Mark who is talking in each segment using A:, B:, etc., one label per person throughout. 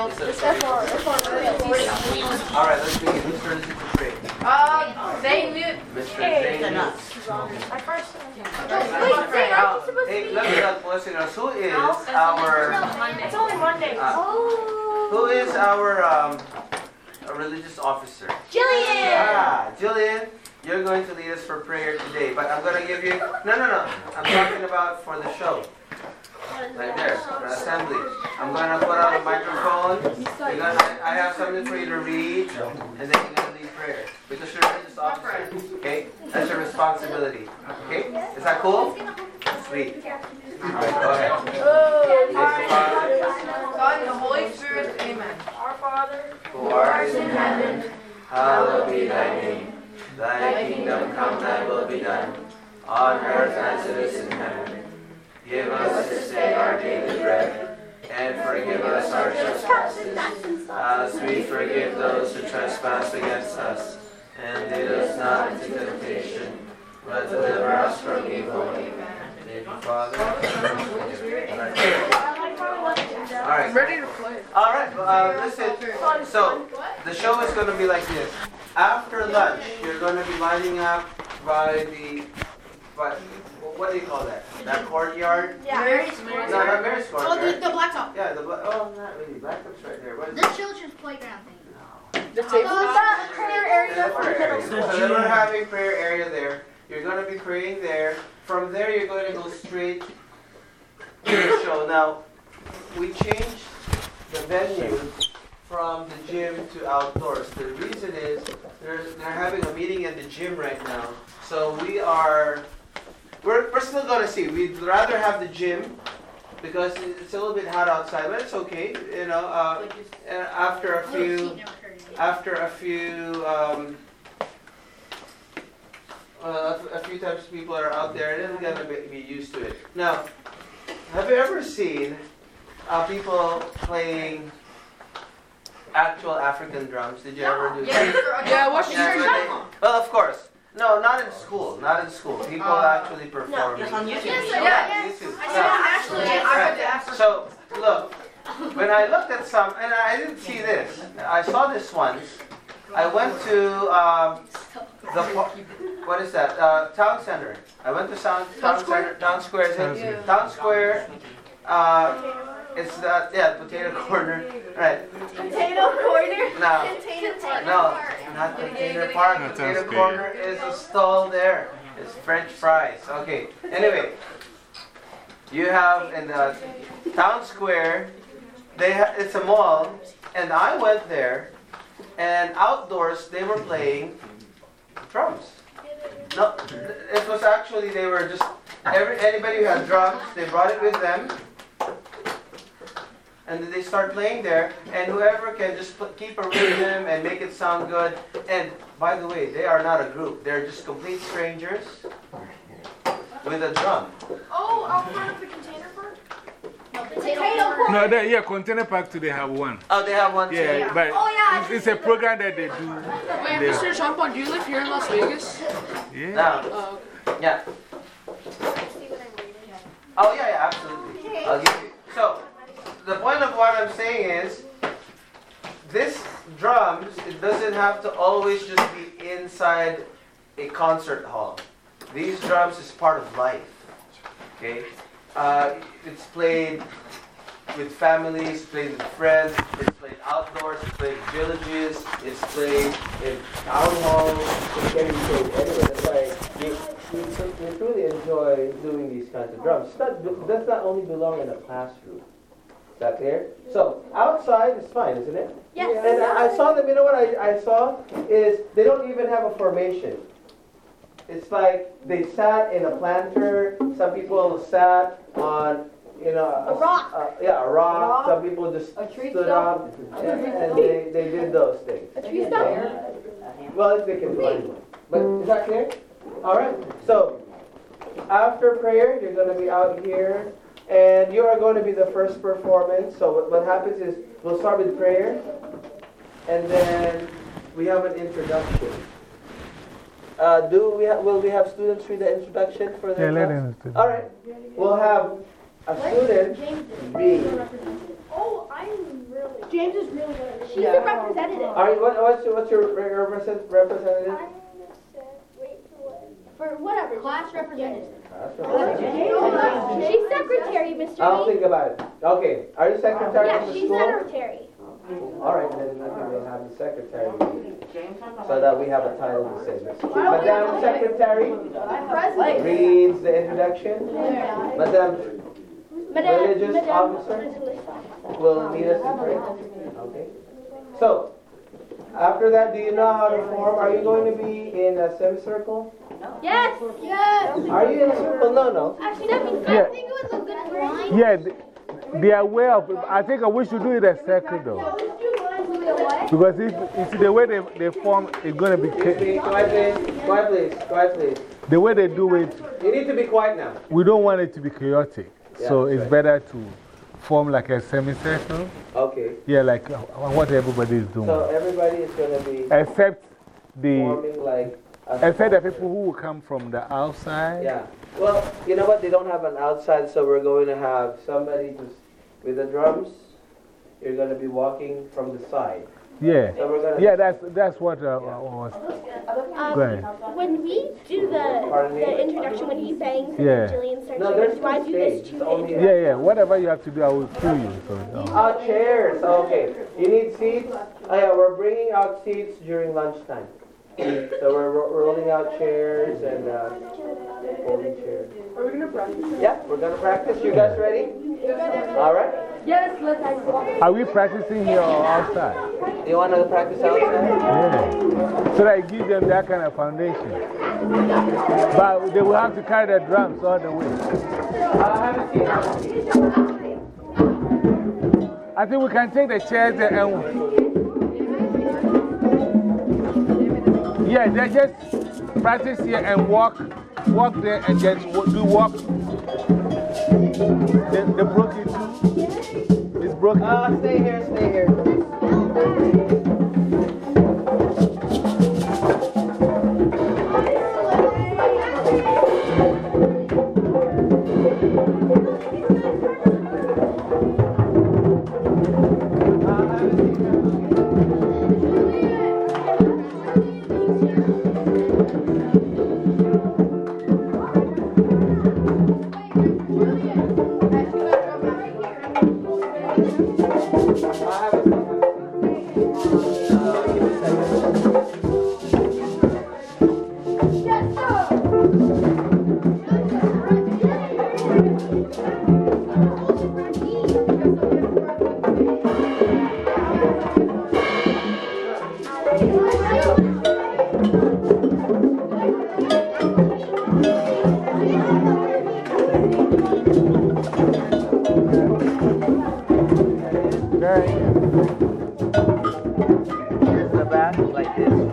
A: All right, let's begin. Who's turn is it?
B: Uh, they knew.
A: Mr.
C: First.
B: Zane, aren't supposed to
A: Hey, let me ask listeners, who is our,
C: It's only Monday.
A: uh,
B: Oh.
A: who is our um, religious officer?
B: Jillian!
A: Ah, Jillian, you're going to lead us for prayer today, but I'm going to give you, no, no, no, I'm talking about for the show. Right there, for assembly. I'm going to put on a microphone. You're gonna, I have something for you to read, and then you're going to lead prayer. Because you're a religious officer, okay? That's your responsibility, okay? Is that cool? Sweet. All right, go ahead. Thank Father,
B: God the Holy Spirit, amen.
C: Our Father.
A: who art in heaven, hallowed be thy name. Thy kingdom come, thy will be done, on earth as it is in heaven. Give us this day our daily bread, and forgive us our trespasses, as we forgive those who trespass against us. And lead us not into temptation, but deliver us from evil. Amen. Father. All right.
B: Ready to play.
A: All right. Uh, listen. So the show is going to be like this. After lunch, you're going to be lining up by the, by, what do you call that? That courtyard?
C: Yeah.
A: No, not Mary's
D: Oh, the, the blacktop.
A: Yeah, the, bla- oh, not really. Blacktop's right there. What is
D: The
A: it?
D: children's playground thing.
B: The oh,
C: Is
B: table?
C: that prayer area
A: The
C: for
A: prayer
C: middle
A: area.
C: school?
A: So then we're having prayer area there. You're going to be praying there. From there, you're going to go straight to the show. Now, we changed the venue from the gym to outdoors. The reason is they're, they're having a meeting in the gym right now. So we are, we're, we're still going to see. We'd rather have the gym because it's a little bit hot outside, but it's okay. You know, uh, uh, after a few after a few um, uh, a few times people are out there, they're gonna be, be used to it. Now, have you ever seen uh, people playing actual African drums? Did you ever do that?
B: Yeah, what's
A: Yeah,
B: your
A: but Well, of course. No, not in school. Not in school. People actually perform.
D: It's on YouTube.
A: Yeah, YouTube. Yeah.
B: Actually, I read the African.
A: So, look, when I looked at some, and I didn't see this, I saw this once. I went to um, the, what is that? Uh, town center. I went to town, town center, town square. Is it? Town square. Uh, it's that, yeah, potato corner. Right.
C: Potato corner.
A: No,
C: Potato corner.
A: no, not potato park.
E: Not
A: Potato
E: town
A: corner is a stall there. It's French fries. Okay. Anyway, you have in the town square. They ha- it's a mall, and I went there, and outdoors they were playing drums. No, it was actually they were just every anybody who had drums, they brought it with them, and then they start playing there, and whoever can just put, keep a rhythm and make it sound good. And by the way, they are not a group; they're just complete strangers with a drum.
C: Oh, out front of the container park?
D: Potato
C: corner.
E: No, they, yeah, Container Park today have one.
A: Oh, they have one too.
E: Yeah, but
C: Oh, yeah,
E: it's, it's a program that they do.
B: Wait,
E: there.
B: Mr. Champon, do you live here in Las Vegas?
E: Yeah.
A: Now,
B: Uh,
A: yeah. Oh yeah, yeah, absolutely. I'll give you. So, the point of what I'm saying is, this drums, it doesn't have to always just be inside a concert hall. These drums is part of life. Okay? Uh, it's played with families, played with friends, it's played outdoors, it's played villages, it's played in town halls, it can be played anywhere. That's why you, you, you truly enjoy doing these kinds of drums. It's not, does not only belong in a classroom. Is that clear? So, outside is fine, isn't it?
C: Yes.
A: And I I saw them, you know what I, I saw? Is they don't even have a formation. It's like they sat in a planter, some people sat on, you know,
C: A rock.
A: uh, yeah, a rock.
C: rock.
A: Some people just
C: A
A: stood up and, and they, they did those things.
C: A tree stump?
A: Well, they can find one. But is that clear? All right. So after prayer, you're going to be out here, and you are going to be the first performance. So what, what happens is we'll start with prayer, and then we have an introduction. Uh, do we ha- will we have students read the introduction for their
E: Yeah,
A: class?
E: them.
A: All right. We'll have a student read.
C: Oh, I'm really James is really good. She's
B: Yeah.
C: a representative.
A: Are you, what, what's, your- what's your re- represent- representative?
C: For whatever.
D: Class representative.
C: She's secretary, Mr.
A: I'll think about it. Okay, are you secretary
C: Yeah,
A: of the
C: she's
A: school?
C: secretary.
A: All right, then I think we'll have the secretary, so that we have a title to say. Madam Secretary reads the introduction. Madam
C: Madam-
A: Religious
C: Madam-
A: officer? will lead us in prayer. Okay. So, after that, do you know how to form? Are you going to be in a semicircle?
C: Yes. Yes.
A: Are you in a circle? No, no.
C: Actually, that'd be
E: Yeah.
C: I think it would look good for
E: Yeah, they, they are way up. I think we should do it a circle though. Because if it's the way they, they form, it's going to be, cha-
A: Be quiet, please. Quiet, please. Quiet, please.
E: the way they do it,
A: You need to be quiet now.
E: we don't want it to be chaotic. So it's
A: right.
E: better to form like a semicircle.
A: Okay.
E: Yeah, like uh, what everybody is doing.
A: So everybody is going to be
E: Except the,
A: forming like
E: except the people who will come from the outside.
A: Yeah. Well, you know what? They don't have an outside, so we're going to have somebody just with the drums. You're going to be walking from the side.
E: Yeah.
A: So we're going to.
E: Yeah, that's, that's what uh, I was.
C: Um,
E: Go ahead.
C: When we do the, the introduction, when he bangs
E: Yeah.
C: and Jillian starts
A: No, there's
C: do I
A: no
C: do this
A: stage.
C: too?
E: Yeah, yeah, whatever you have to do, I will cue you. So, no.
A: Oh, chairs. Okay. You need seats? Oh, yeah, we're bringing out seats during lunchtime. So we're ro- rolling out chairs and uh, folding chairs.
B: Are we gonna practice?
A: Yeah, we're going to practice. You guys ready? All right.
B: Yes, let's.
E: Are we practicing here or outside?
A: You want to practice outside?
E: Yeah. So that it gives them that kind of foundation. But they will have to carry the drums all the way.
A: Have a seat. Have.
E: I think we can take the chairs and. Yeah, they just practice here and walk, walk there and just wa- do walk. The, the broken too. It's broken.
A: Uh, stay here, stay here.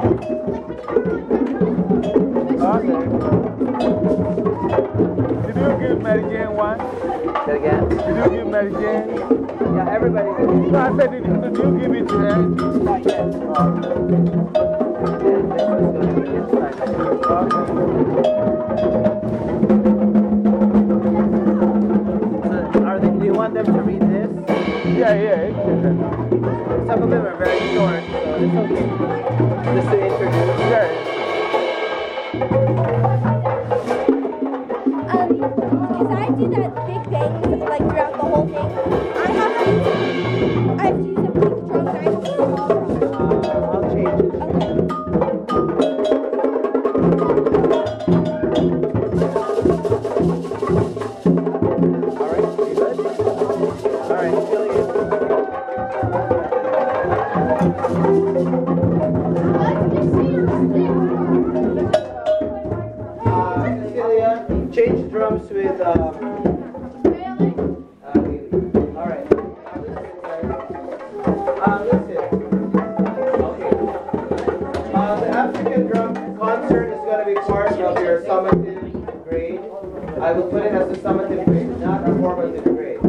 E: Okay. Did you give Mary Jane one?
A: Say again.
E: Did you give Mary Jane?
A: Yeah, everybody.
E: No, I said, did you, did you give it to her?
A: Not yet. Oh, yeah, this one's going to be inside. So, are they, do you want them to read this?
E: Yeah, yeah.
A: Some of them are very short, so it's okay. Just to introduce.
E: yeah.
C: Um, because I do that big bang
A: part of your summative grade. I will put it as a summative grade, not a formative grade.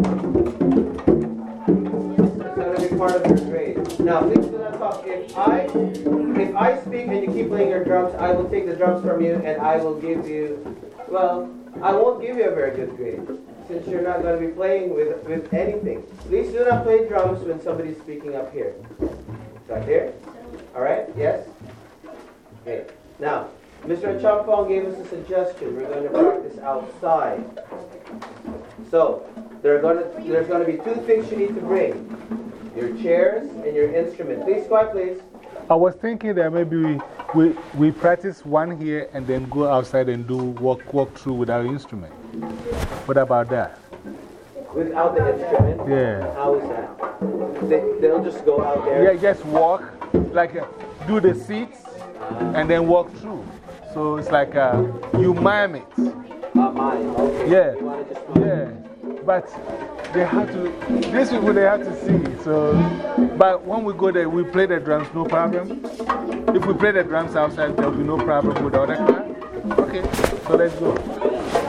A: It's going to be part of your grade. Now, please do not talk. If I, if I speak drums, I will take the drums from you and I will give you, well, I won't give you a very good grade. since you're not going to be playing with, with anything, please do not play drums when somebody's speaking up here. Right here? All right? Yes? Okay. Now, Mr. Champong gave us a suggestion. We're going to practice outside. So, there to, there's going to be two things you need to bring your chairs and your instrument. Please, quiet, please.
E: I was thinking that maybe we, we, we practice one here and then go outside and do walk, walk through with our instrument. What about that?
A: Without the instrument?
E: Yeah.
A: How is that? They, they'll just go out there.
E: Yeah, just walk, like uh, do the seats and then walk through. So it's like uh, you mime it.
A: Uh, mine. Okay.
E: Yeah.
A: Mime.
E: Yeah. But they have to, these people they have to see. So, but when we go there, we play the drums, no problem. If we play the drums outside, there'll be no problem with the other car. Okay, so let's go.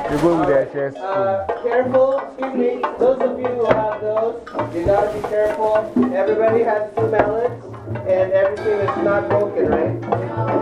E: They go with their chairs.
A: Uh, careful, excuse me, those of you who have those, you gotta be careful. Everybody has two mallets, and everything is not broken, right?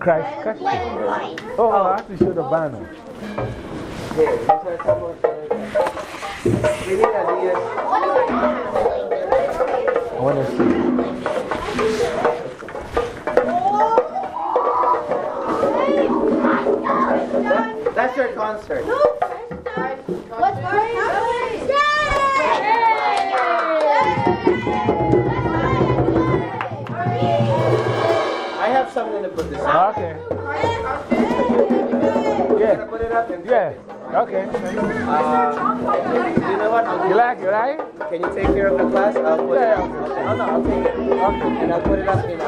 E: Christ, Christ. Oh, I have to show the banner.
A: Here, these are some of the. We need ideas.
E: I want to see.
A: That's your concert. I have something to put this on.
E: Okay. Yeah.
A: gonna put it up and.
E: Yeah. Okay.
A: Uh, you know what?
E: You like it, right?
A: Can you take care of the class? I'll put it
E: Yeah.
A: up. Oh, no, I'll take it.
E: Okay.
A: And I'll put it up in.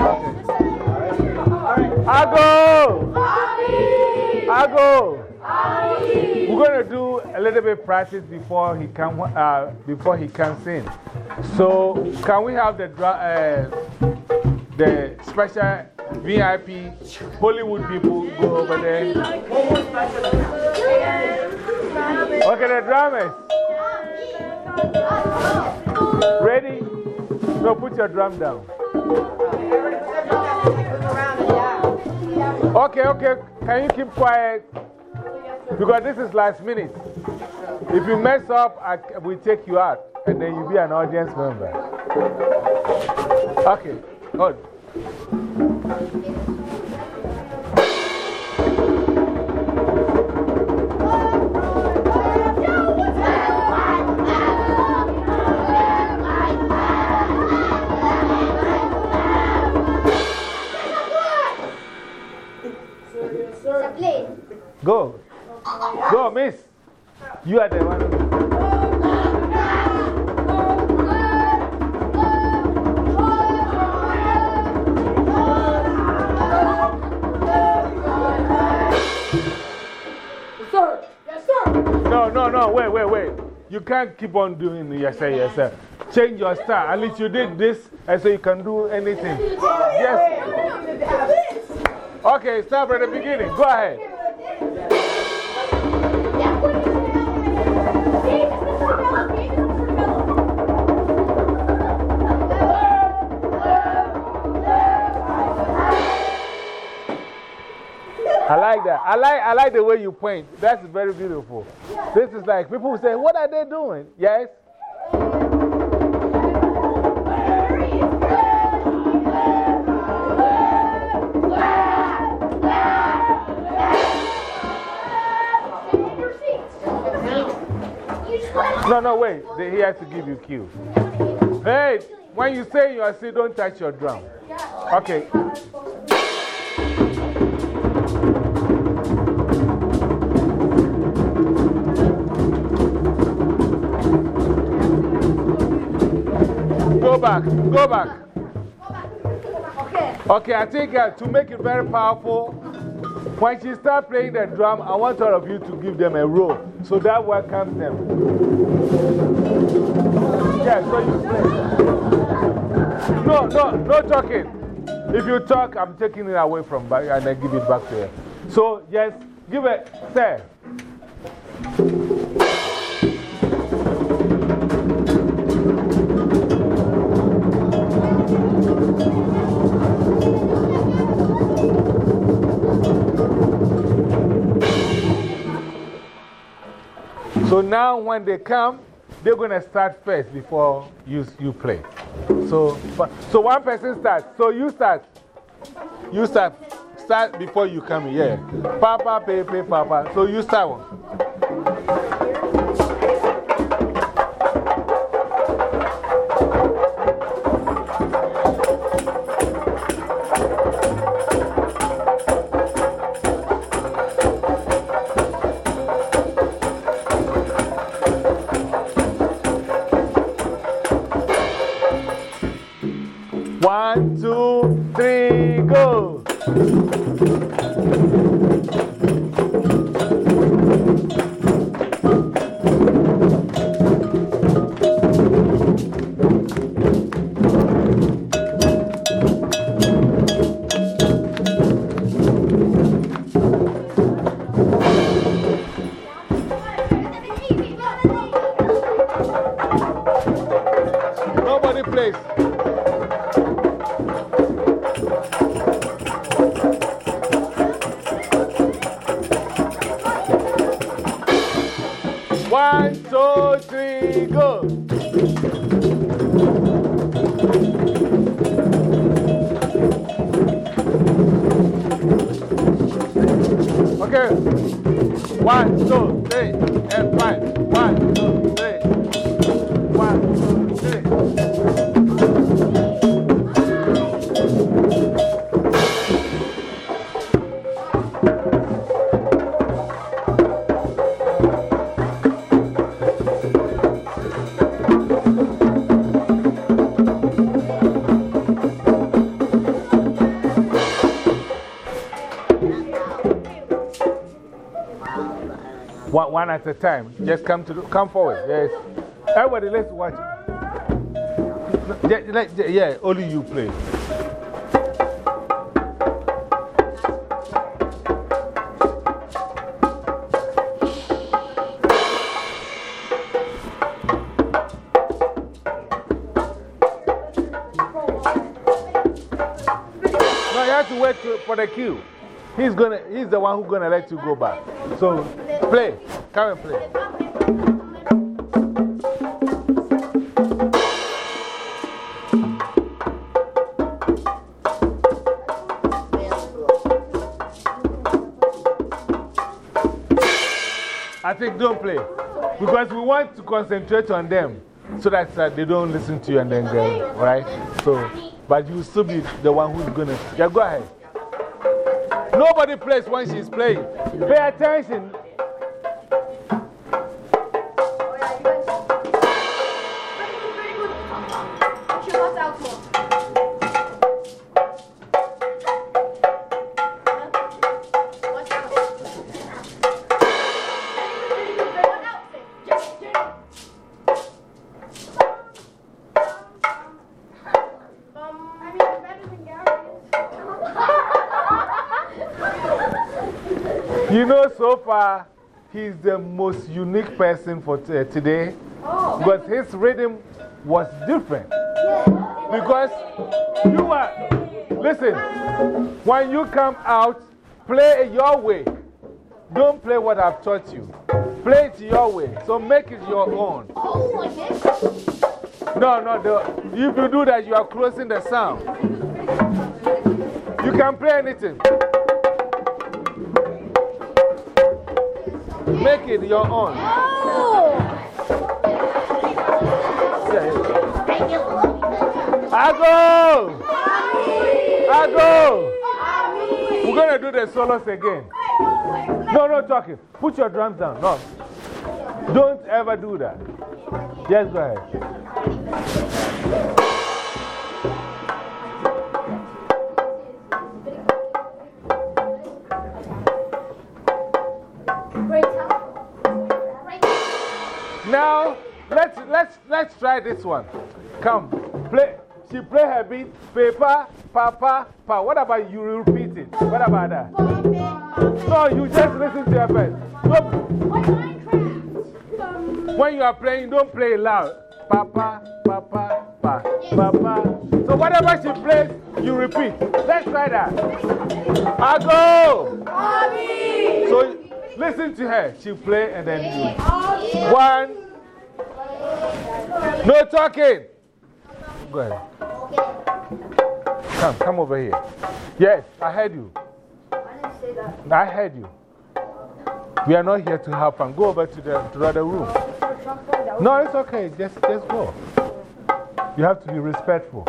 A: Alright.
E: I go. I go. We're going to do a little bit practice before he, come, uh, before he comes in. So, can we have the, uh, the special VIP Hollywood people go over there? Okay, the drummers. Ready? No, put your drum down. Okay, okay. Can you keep quiet? Because this is last minute. If you mess up, I, we take you out and then you'll be an audience member. Okay, good. Go. Go, miss. You are the one. No, no, wait, wait, wait. You can't keep on doing yes, sir, yes, sir. Change your style. At least you did this, and so you can do anything. Oh, yes. Okay, start at the beginning. Go ahead. Like that. I like, I like the way you point. That's very beautiful. This is like people say, What are they doing? Yes? No, no, wait. He has to give you cue. Hey, when you say you are still, don't touch your drum. Okay. Back, go back. Okay, I think uh, to make it very powerful, When she starts playing the drum, I want all of you to give them a roll so that welcomes them. Yeah, so you play. No, no, no talking. If you talk, I'm taking it away from back and then give it back to her. So, yes, give it, say. So now when they come, they're going to start first before you, you play. So, so one person starts. So you start. You start. Start before you come here. Papa, pay, pay, papa. So you start one. At a time. Just come, to come forward. Yes. Everybody, let's watch. Yeah, yeah, only you play. No, you have to wait for the cue. He's, gonna, he's the one who's going to let you go back. So, play. Come and play. I think don't play. Because we want to concentrate on them so that uh, they don't listen to you and then go, right? So, but you still be the one who's to. Yeah, go ahead. Nobody plays when she's playing. Pay attention. Far, he's the most unique person for uh, today because his rhythm was different. Because you are, listen, when you come out, play your way. Don't play what I've taught you. Play it your way. So make it your own. No, no, the, if you do that, you are closing the sound. You can play anything. Make it your own. I go! I go! We're going to do the solos again. No, no talking. Put your drums down. No. Don't ever do that. Just go ahead. Try this one. Come, play. She play her beat. Paper, papa, pa. What about you repeat it? What about that? No, you just listen to her first. When you are playing, don't play loud. Papa, papa, pa, papa. So whatever she plays, you repeat. Let's try that. I go. So listen to her. She play and then do. One. No talking. Go ahead. Okay. Come, come over here. Yes, I heard you. Why didn't say that? I heard you. We are not here to have fun. Go over to the, to the other room. No, it's okay. Just, just go. You have to be respectful.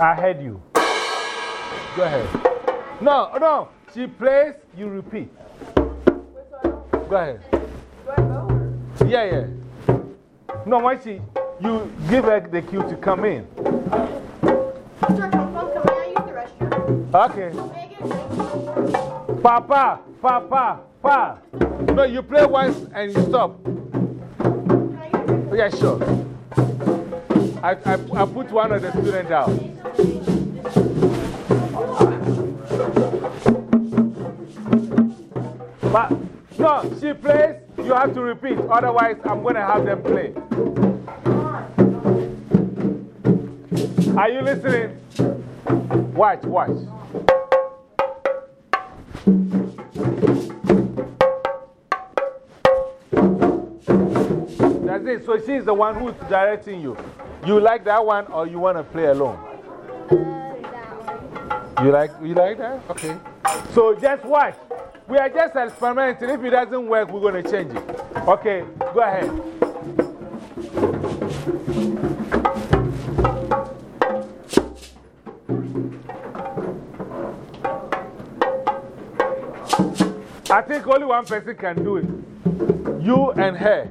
E: I heard you. Go ahead. No, no. She plays, you repeat. Go ahead. Yeah, yeah. No, when she, you give her the cue to come in. Okay. Papa, papa, pa. No, you play once and you stop. Yeah, sure. I, I, I put one of the students down. But, no, she plays, you have to repeat. Otherwise, I'm going to have them play. Are you listening? Watch, watch. That's it. So she's the one who's directing you. You like that one or you want to play alone? Uh, you like, you like that? Okay. So just watch. We are just experimenting. If it doesn't work, we're going to change it. Okay, go ahead. I think only one person can do it. You and her.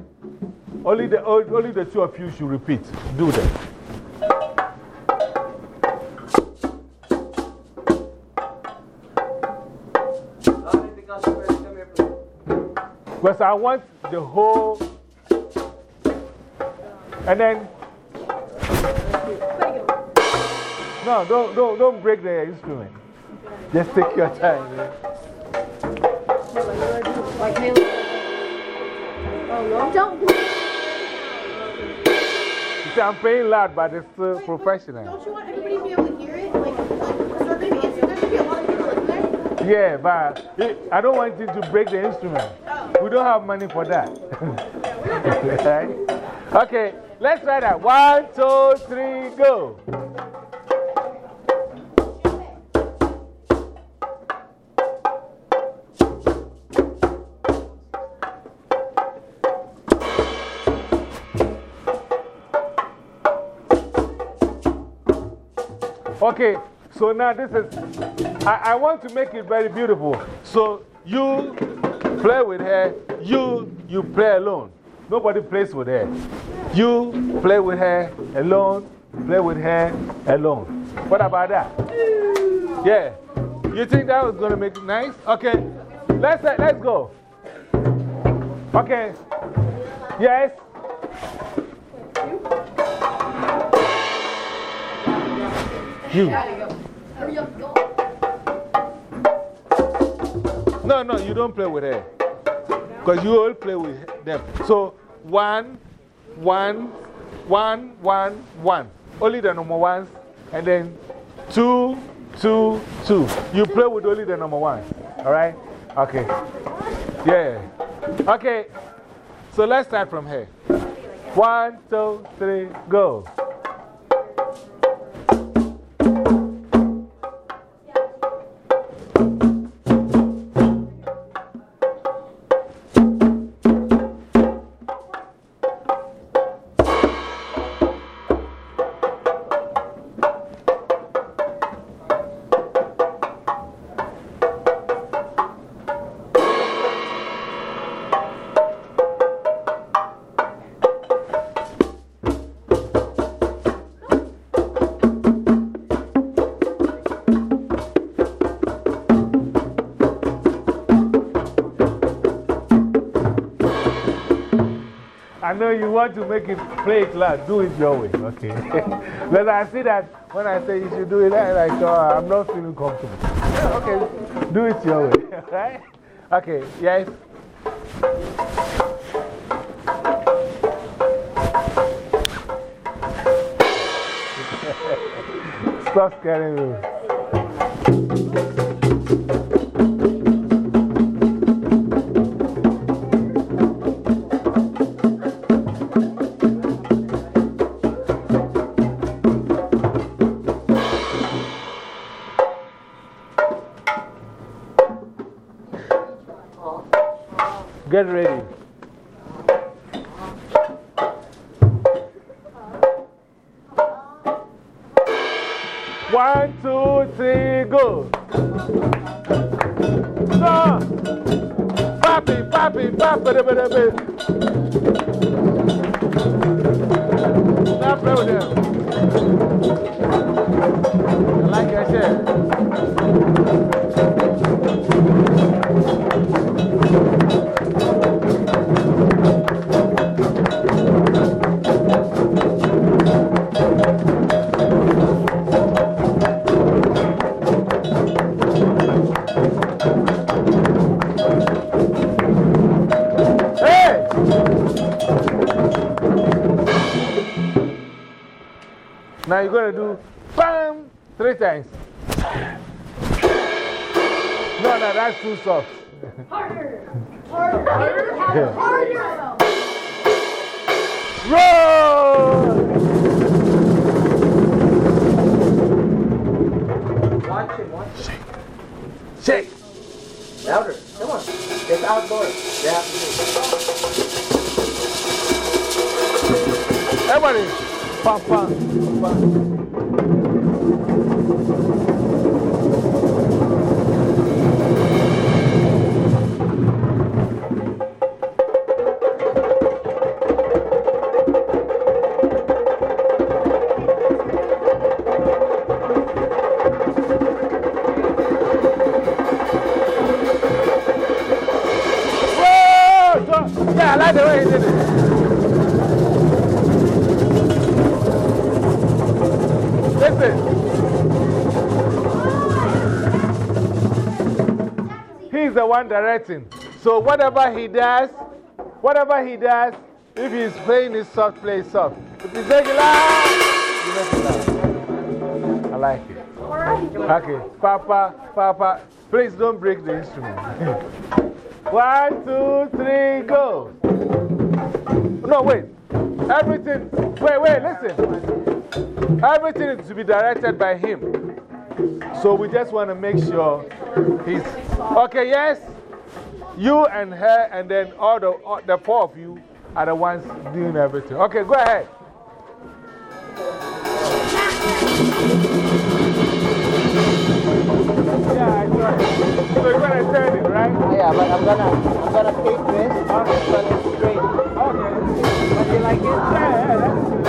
E: Only the, only the two of you should repeat. Do that. Because I want the whole. And then. No, don't, don't, don't break the instrument. Just take your time.
D: Don't.
E: You see, I'm playing loud, but it's still professional.
F: Don't you want everybody to be able to hear it? Like, like, because there may be, there may be a lot of people listening.
E: Yeah, but I don't want you to break the instrument. We don't have money for that. right? Okay, let's try that. One, two, three, go. Okay, so now this is, I, I want to make it very beautiful. So you play with her, you, you play alone. Nobody plays with her. You play with her alone, play with her alone. What about that? Yeah. You think that was going to make it nice? Okay, let's, uh, let's go. Okay. Yes. You. No, no, you don't play with her. Because you all play with them. So, one, one, one, one, one. Only the number ones. And then two, two, two. You play with only the number ones. All right? Okay. Yeah. Okay. So let's start from here. One, two, three, go. I know you want to make it play it loud. Do it your way, okay? but I see that when I say you should do it, I'm like, oh, I'm not feeling comfortable. okay, do it your way, right? Okay, yes. Stop scaring me. Papi, papi, papi, ba. Now play with them. I like your shirt. That's too soft. Roll!
A: Watch him, watch him.
E: Shake!
A: Louder. Come on. It's outdoors. Do
E: Everybody! Pam, pam, pam. One directing. So whatever he does, whatever he does, if he's playing it soft, play soft. If he's loud, you make it loud. I like it. Okay, Papa, Papa, please don't break the instrument. One, two, three, go. No, wait. Everything, wait, wait, listen. Everything is to be directed by him. So we just want to make sure he's. Okay, yes? You and her, and then all the, all, the four of you are the ones doing everything. Okay, go ahead. Yeah, I know. So you're to turn it, right?
A: Yeah, but I'm gonna, I'm gonna take this. I'm gonna straight.
E: Okay. But you like it? Yeah, yeah, that's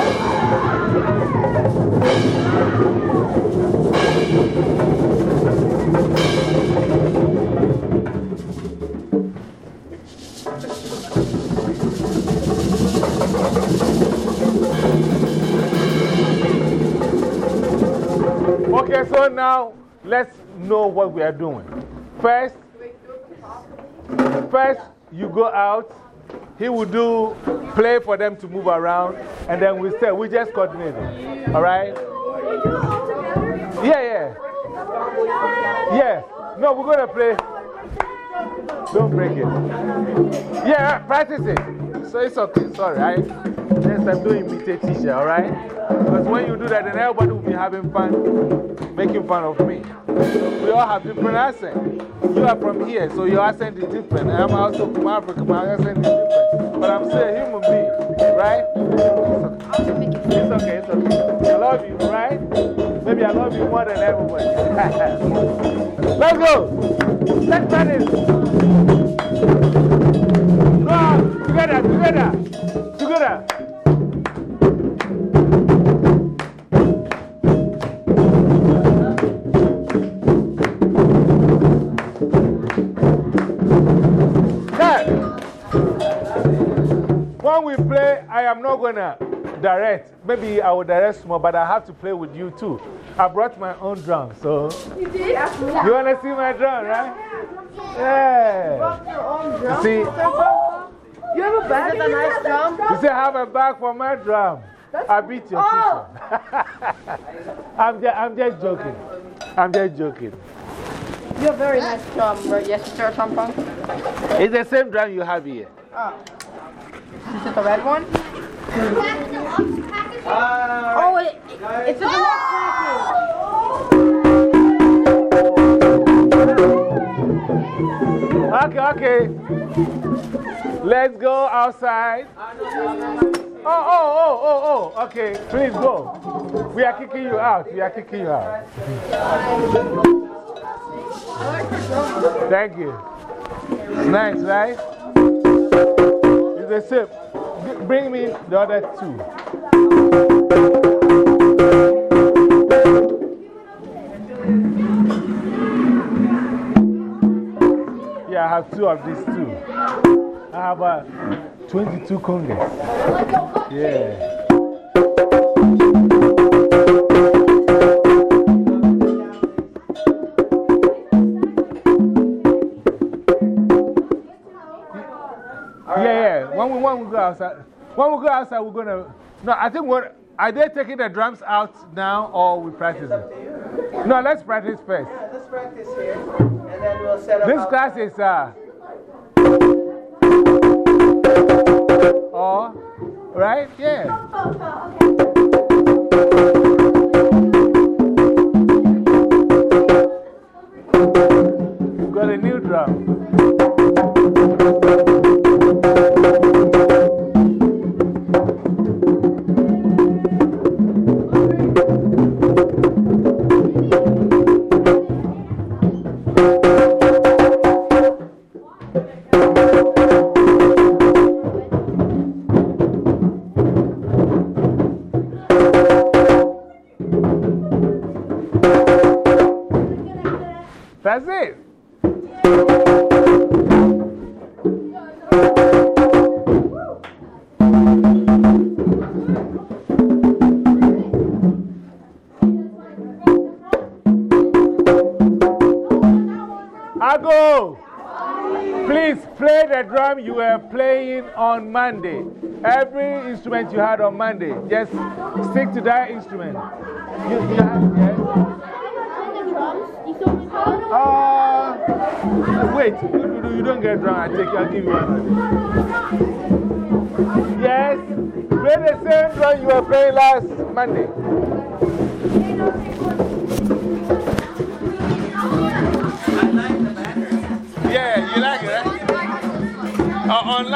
E: Okay, so now let's know what we are doing. First, first you go out, he will do play for them to move around, and then we say, we just coordinate. All right? Yeah, yeah. Yeah. No, we're going to play. Don't break it. Yeah, practice it. So it's okay. Sorry. Next time, don't imitate teacher, all right? Because when you do that, then everybody will be having fun, making fun of me. We all have different accents. You are from here, so your accent is different. I'm also from Africa, my accent is different. But I'm still a human being, right? It's okay, it's okay. I love you, right? Maybe I love you more than everybody. Let's go! Let's practice! Go on, together, together, together. Cut! when we play, I am not to direct. Maybe I will direct more, but I have to play with you too. I brought my own drum, so. You did? You want to see my drum, right? Yeah. You see,
B: You have a bag?
F: Is a nice drum?
E: you see, I have a bag for my drum. I beat your
B: Oh.
E: I'm, just, I'm just joking. I'm just joking.
F: You have very nice drum, right? Yes, sir, Tom Pong.
E: It's the same drum you have here. Ah.
F: Is it the red one?
A: Uh,
F: Oh, it, it's a
E: Okay, okay. Let's go outside. Oh, oh, oh, oh, oh, okay. Please go. We are kicking you out. We are kicking you out. Thank you. It's nice, right? It's the same. Bring me the other two. Yeah, I have two of these two. I have uh, 22 congas. Yeah. Yeah, yeah. When we, when we go outside, when we go outside, we're going to. No, I think we're. They taking the drums out now or we practice practicing? No, let's practice first.
A: Yeah, let's practice here, and then we'll set up.
E: This class is. Uh, or, right? Yeah. We've got a new drum. Monday. Every instrument you had on Monday, just stick to that instrument. You, you have, yes? Uh, wait, you, you don't get drunk. I take, I'll give you one. Yes, play the same drum you were playing last Monday. Yeah, you like it, right? Uh, online.